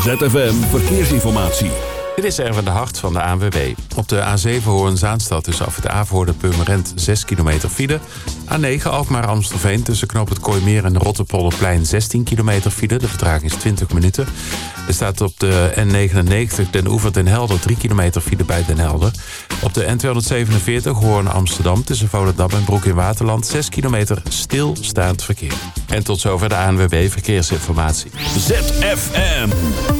ZFM Verkeersinformatie. Dit is Erwin de Hart van de ANWB. Op de A7 Hoorn-Zaanstad tussen af het Averhoorde Purmerend 6 kilometer file. A9 Alkmaar-Amstelveen tussen knoop het Kooimeer en Rotterpolderplein 16 kilometer file. De vertraging is 20 minuten. Er staat op de N99 Den Oever Den Helder 3 kilometer file bij Den Helder. Op de N247 Hoorn-Amsterdam tussen Volendam en Broek in Waterland 6 kilometer stilstaand verkeer. En tot zover de ANWB Verkeersinformatie. ZFM.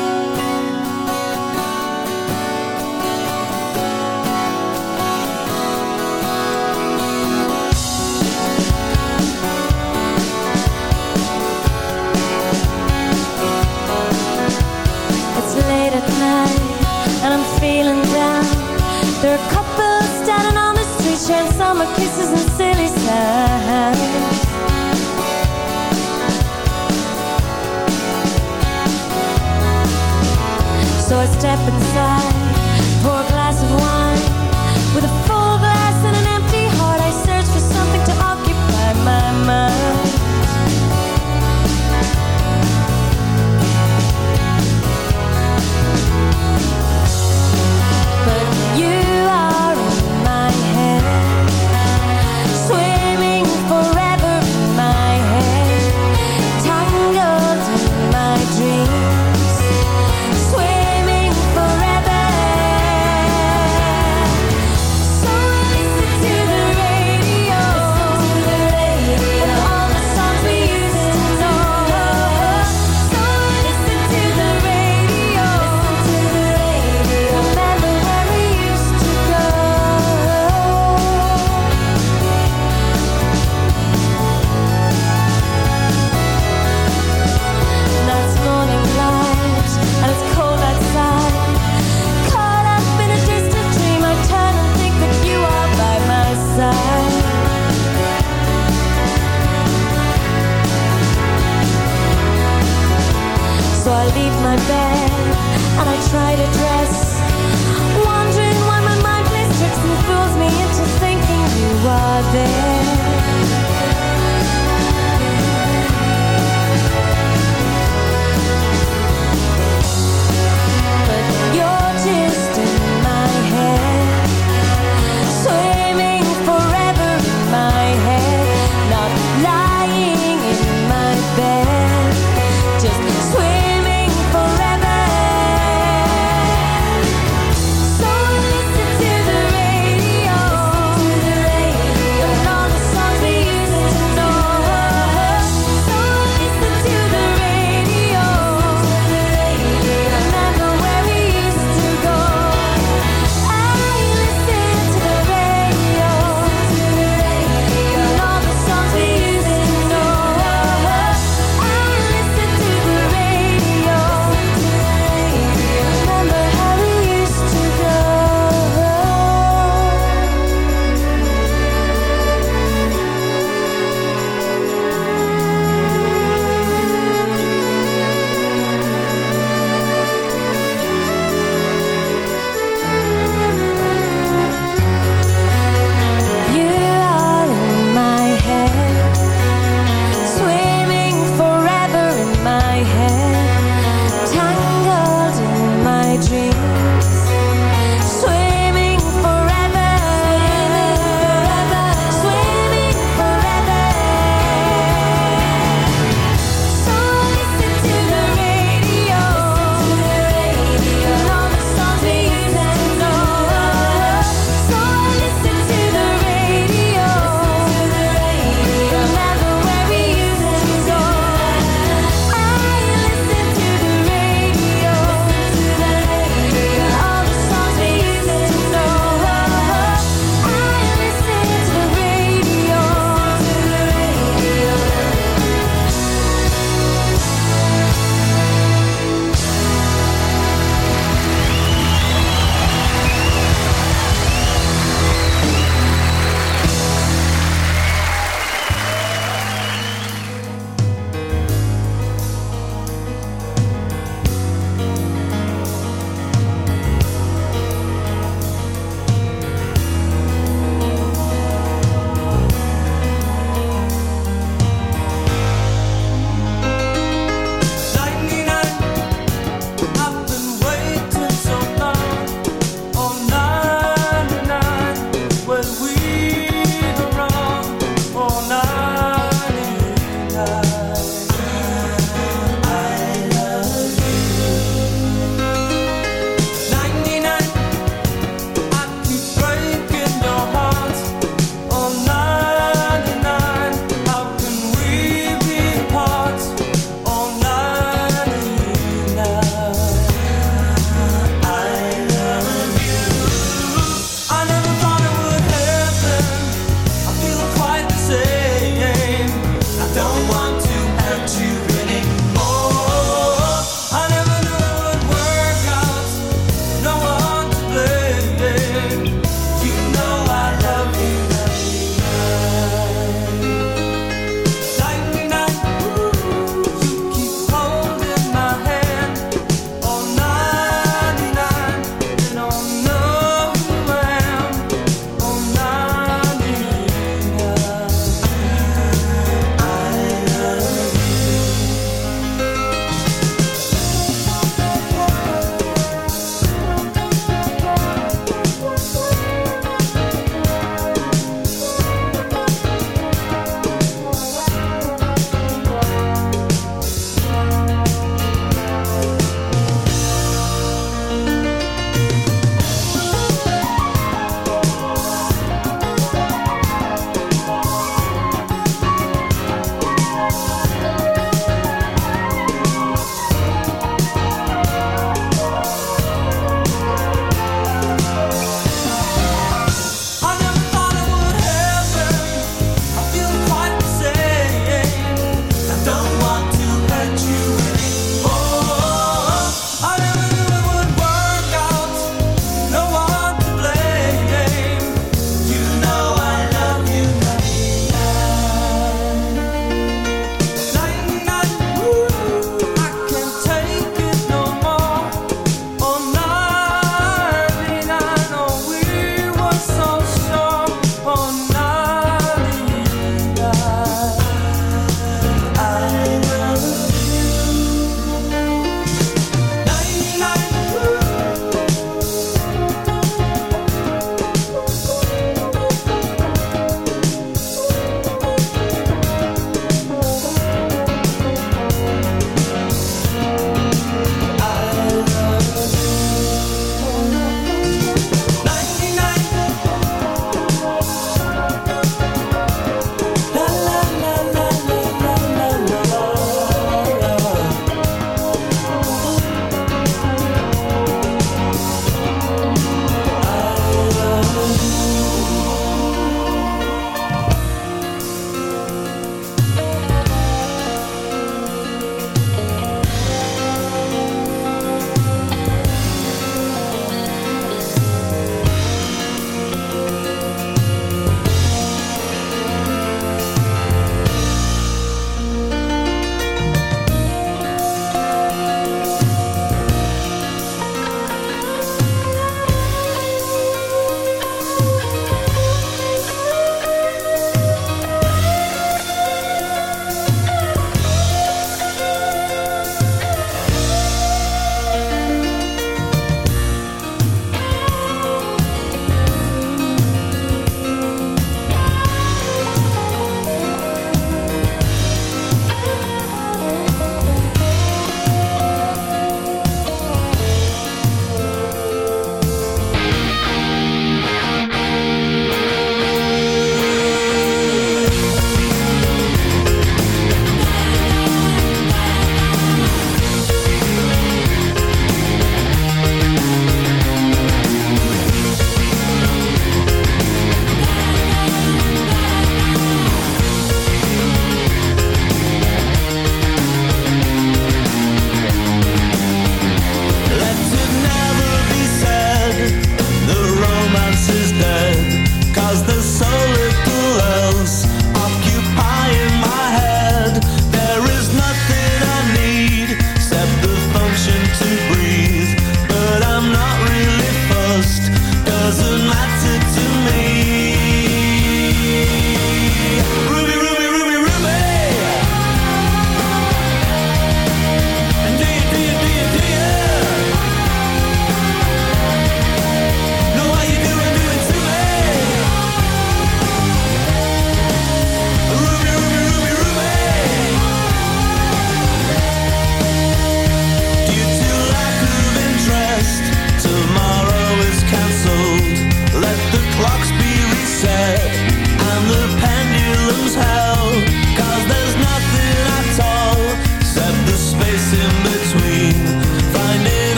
Step inside,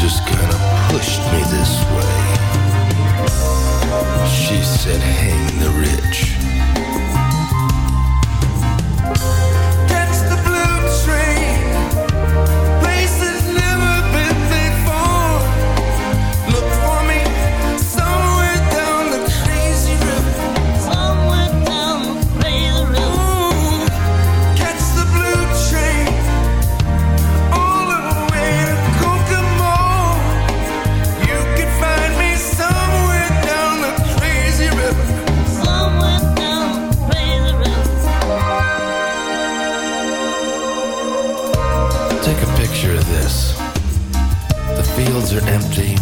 just kind of pushed me this way. She said, hang the rich. are empty.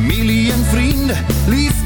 Familie en vrienden, liefde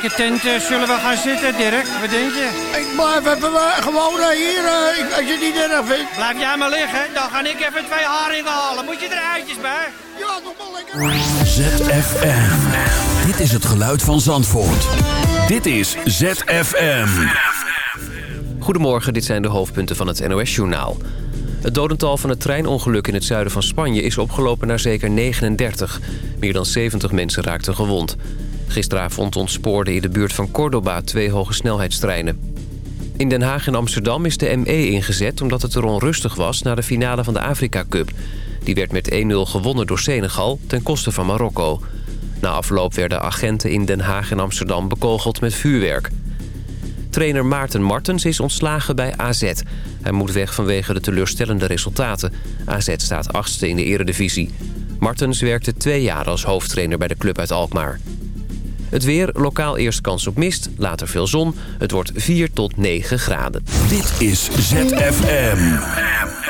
Welke tent eh, zullen we gaan zitten, Dirk? Wat denk je? Ik blijf even gewoon eh, hier, eh, als je het niet erg vindt. Blijf jij maar liggen, dan ga ik even twee haringen halen. Moet je er eitjes bij? Ja, nog wel lekker. ZFM. Dit is het geluid van Zandvoort. Dit is ZFM. Goedemorgen, dit zijn de hoofdpunten van het NOS-journaal. Het dodental van het treinongeluk in het zuiden van Spanje is opgelopen naar zeker 39. Meer dan 70 mensen raakten gewond. Gisteravond ontspoorden in de buurt van Córdoba twee hogesnelheidstreinen. In Den Haag en Amsterdam is de ME ingezet omdat het er onrustig was... na de finale van de Afrika Cup. Die werd met 1-0 gewonnen door Senegal ten koste van Marokko. Na afloop werden agenten in Den Haag en Amsterdam bekogeld met vuurwerk. Trainer Maarten Martens is ontslagen bij AZ. Hij moet weg vanwege de teleurstellende resultaten. AZ staat achtste in de eredivisie. Martens werkte twee jaar als hoofdtrainer bij de club uit Alkmaar. Het weer, lokaal eerst kans op mist, later veel zon. Het wordt 4 tot 9 graden. Dit is ZFM.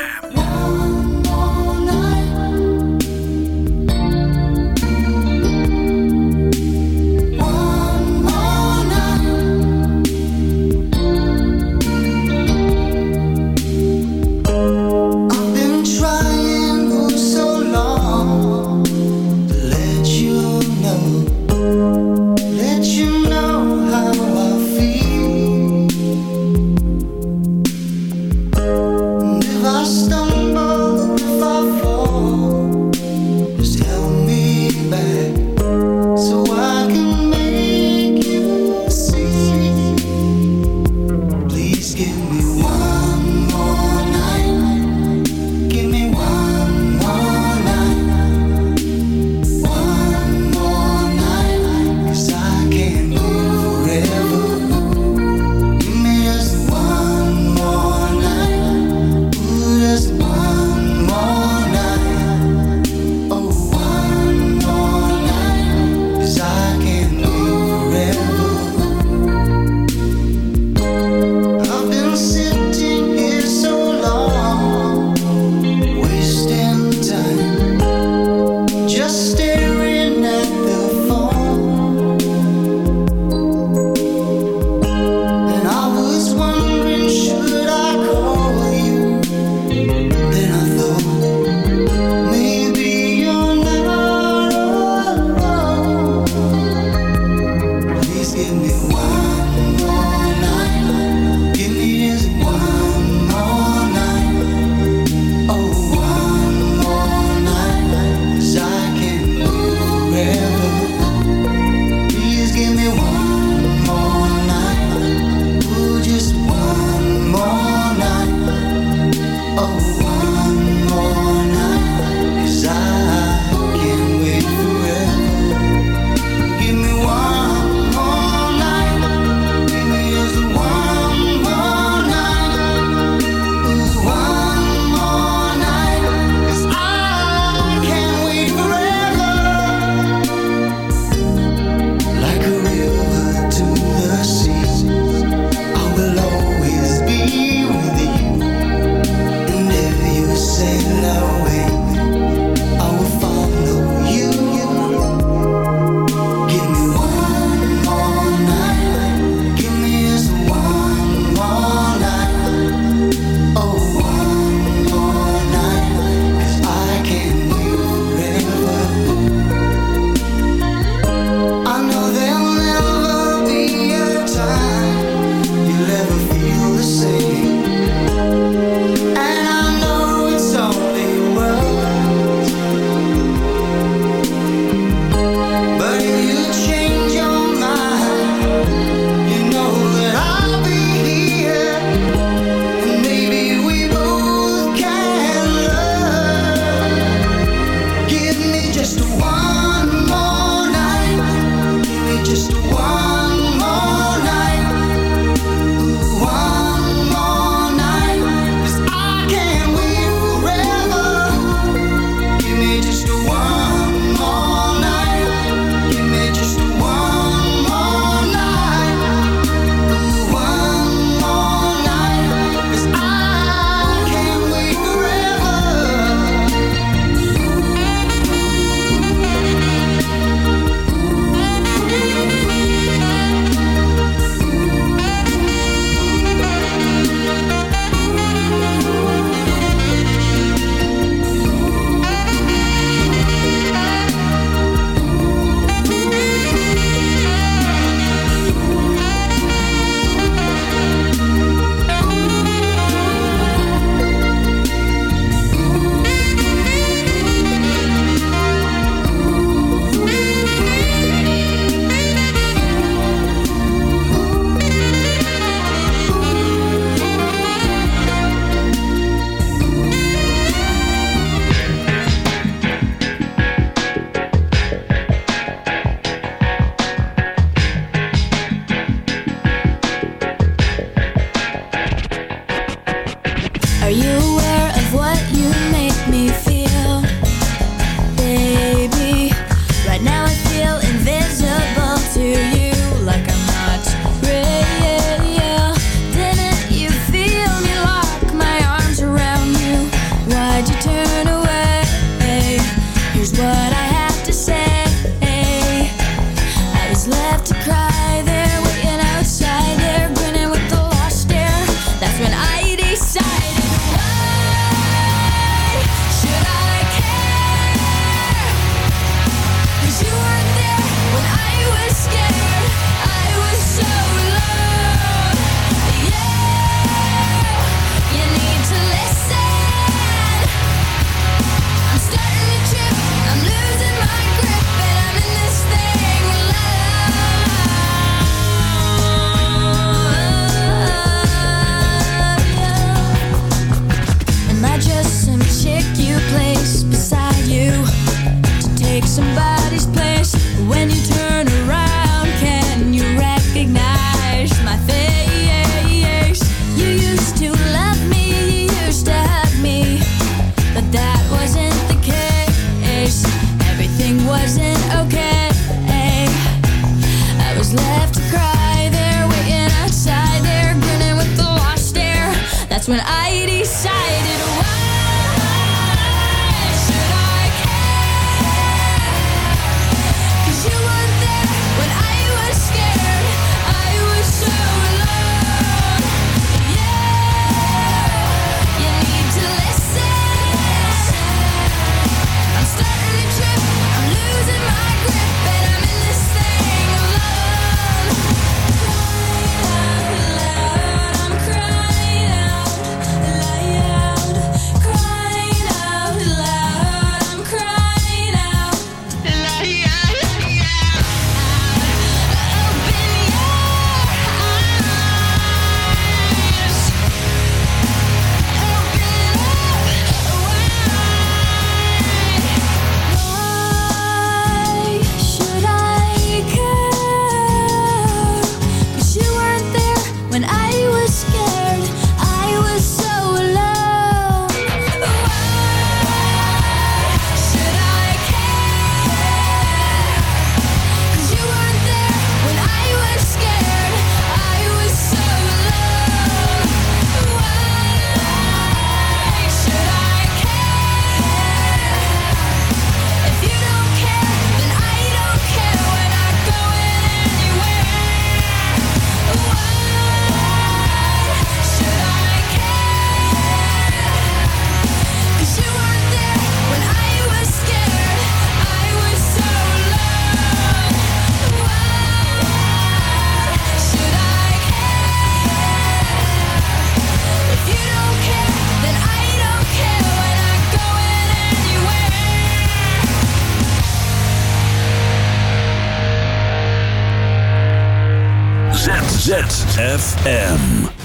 ZZFM.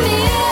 Came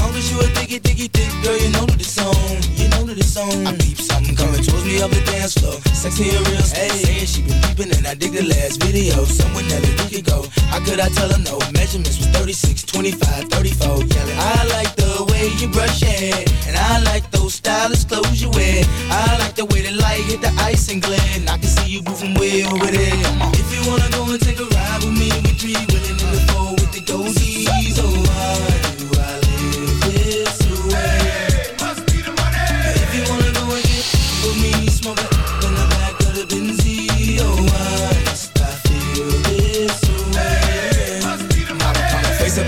Long as you a diggy, diggy, thick girl, you know that it's on. You know that it's on. I peep something coming towards me up the dance floor. Sexy and real, hey, hey, she been peeping and I dig the last video. Somewhere that we could go. How could I tell her no? Measurements was 36, 25, 34. Yelling, I like the way you brush your hair, and I like those stylish clothes you wear. I like the way the light hit the ice and glare, and I can see you moving way over there. If you wanna go and take a ride with me, we three willing in the four with the goldies. Oh,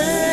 me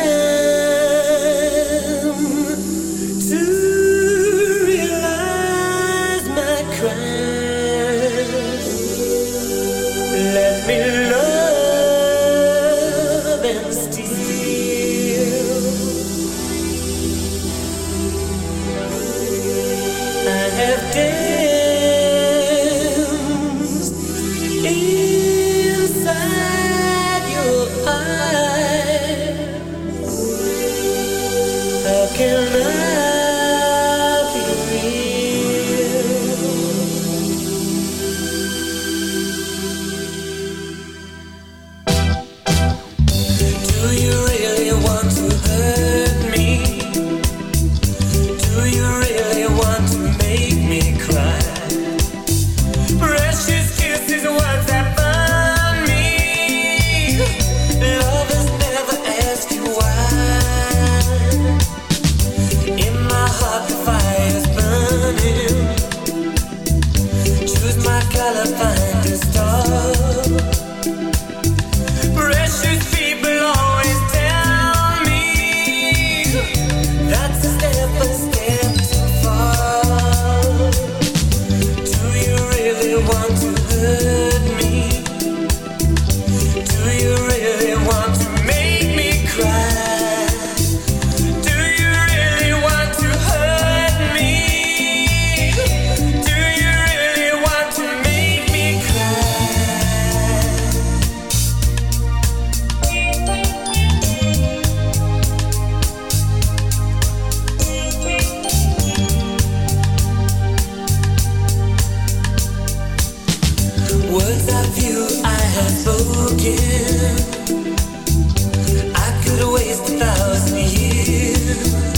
waste a thousand years.